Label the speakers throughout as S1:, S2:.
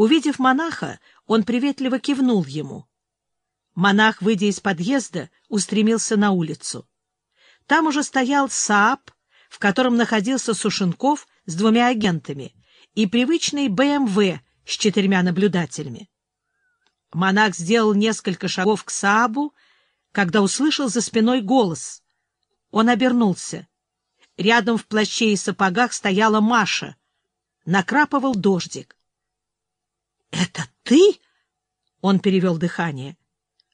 S1: Увидев монаха, он приветливо кивнул ему. Монах, выйдя из подъезда, устремился на улицу. Там уже стоял Сааб, в котором находился Сушенков с двумя агентами, и привычный БМВ с четырьмя наблюдателями. Монах сделал несколько шагов к Саабу, когда услышал за спиной голос. Он обернулся. Рядом в плаще и сапогах стояла Маша. Накрапывал дождик. — Это ты? — он перевел дыхание.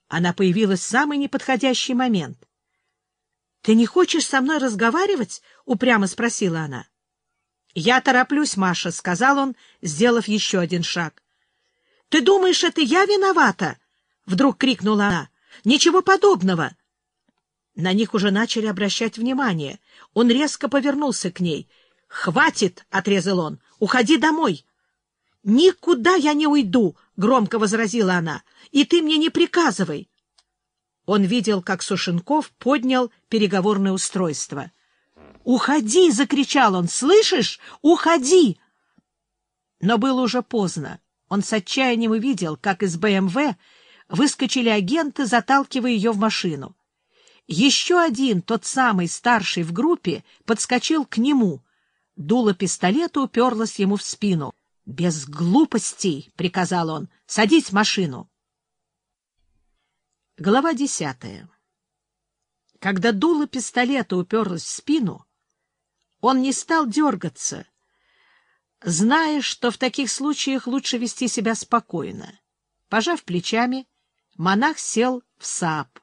S1: Она появилась в самый неподходящий момент. — Ты не хочешь со мной разговаривать? — упрямо спросила она. — Я тороплюсь, Маша, — сказал он, сделав еще один шаг. — Ты думаешь, это я виновата? — вдруг крикнула она. — Ничего подобного. На них уже начали обращать внимание. Он резко повернулся к ней. — Хватит! — отрезал он. — Уходи домой! — Никуда я не уйду! — громко возразила она. — И ты мне не приказывай! Он видел, как Сушенков поднял переговорное устройство. «Уходи!» — закричал он. «Слышишь? Уходи!» Но было уже поздно. Он с отчаянием увидел, как из БМВ выскочили агенты, заталкивая ее в машину. Еще один, тот самый старший в группе, подскочил к нему. Дуло пистолета уперлось ему в спину. — Без глупостей, — приказал он, — садись в машину. Глава десятая. Когда дуло пистолета уперлось в спину, он не стал дергаться, зная, что в таких случаях лучше вести себя спокойно. Пожав плечами, монах сел в Saab.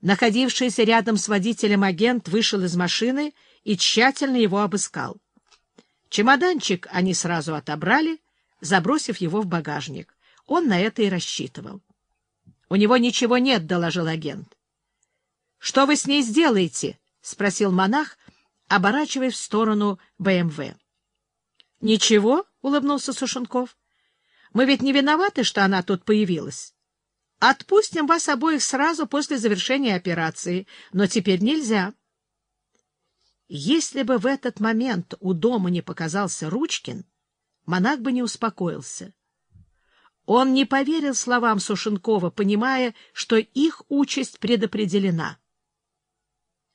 S1: Находившийся рядом с водителем агент вышел из машины и тщательно его обыскал. Чемоданчик они сразу отобрали, забросив его в багажник. Он на это и рассчитывал. — У него ничего нет, — доложил агент. — Что вы с ней сделаете? — спросил монах, оборачиваясь в сторону БМВ. — Ничего, — улыбнулся Сушенков. — Мы ведь не виноваты, что она тут появилась. Отпустим вас обоих сразу после завершения операции, но теперь нельзя. Если бы в этот момент у дома не показался Ручкин, монах бы не успокоился. Он не поверил словам Сушенкова, понимая, что их участь предопределена.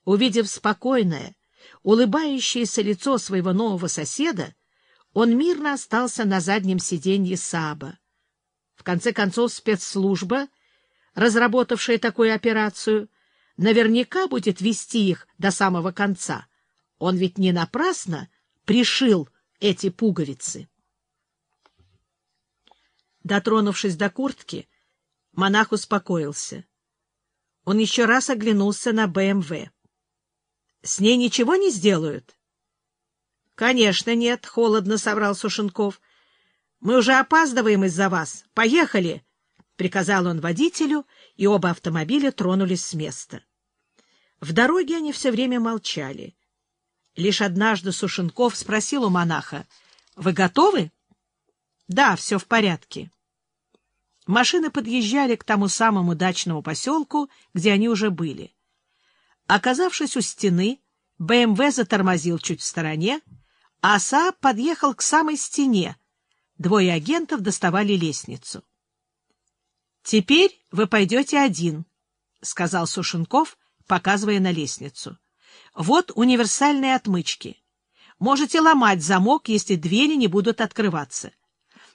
S1: Увидев спокойное, улыбающееся лицо своего нового соседа, он мирно остался на заднем сиденье Саба. В конце концов, спецслужба, разработавшая такую операцию, наверняка будет вести их до самого конца. Он ведь не напрасно пришил эти пуговицы. Дотронувшись до куртки, монах успокоился. Он еще раз оглянулся на БМВ. — С ней ничего не сделают? — Конечно, нет, — холодно соврал Сушенков. — Мы уже опаздываем из-за вас. Поехали! — приказал он водителю, и оба автомобиля тронулись с места. В дороге они все время молчали. Лишь однажды Сушенков спросил у монаха, — Вы готовы? — Да, все в порядке. Машины подъезжали к тому самому дачному поселку, где они уже были. Оказавшись у стены, БМВ затормозил чуть в стороне, а Сааб подъехал к самой стене. Двое агентов доставали лестницу. — Теперь вы пойдете один, — сказал Сушенков, показывая на лестницу. — Вот универсальные отмычки. Можете ломать замок, если двери не будут открываться.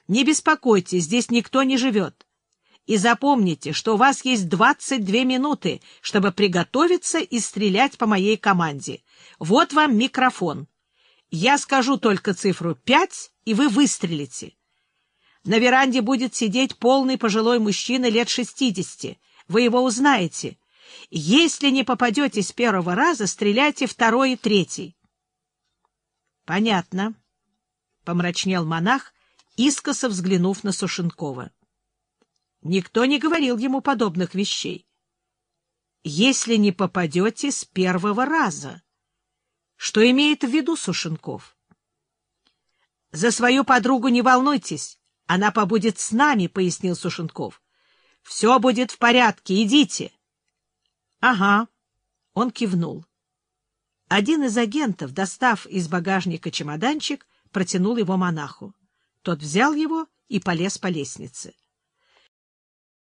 S1: Не беспокойтесь, здесь никто не живет. И запомните, что у вас есть 22 минуты, чтобы приготовиться и стрелять по моей команде. Вот вам микрофон. Я скажу только цифру пять, и вы выстрелите. На веранде будет сидеть полный пожилой мужчина лет шестидесяти. Вы его узнаете. Если не попадете с первого раза, стреляйте второй и третий. — Понятно, — помрачнел монах, искоса взглянув на Сушенкова. Никто не говорил ему подобных вещей. — Если не попадете с первого раза. Что имеет в виду Сушенков? — За свою подругу не волнуйтесь, она побудет с нами, — пояснил Сушенков. — Все будет в порядке, идите. — Ага, — он кивнул. Один из агентов, достав из багажника чемоданчик, протянул его монаху. Тот взял его и полез по лестнице.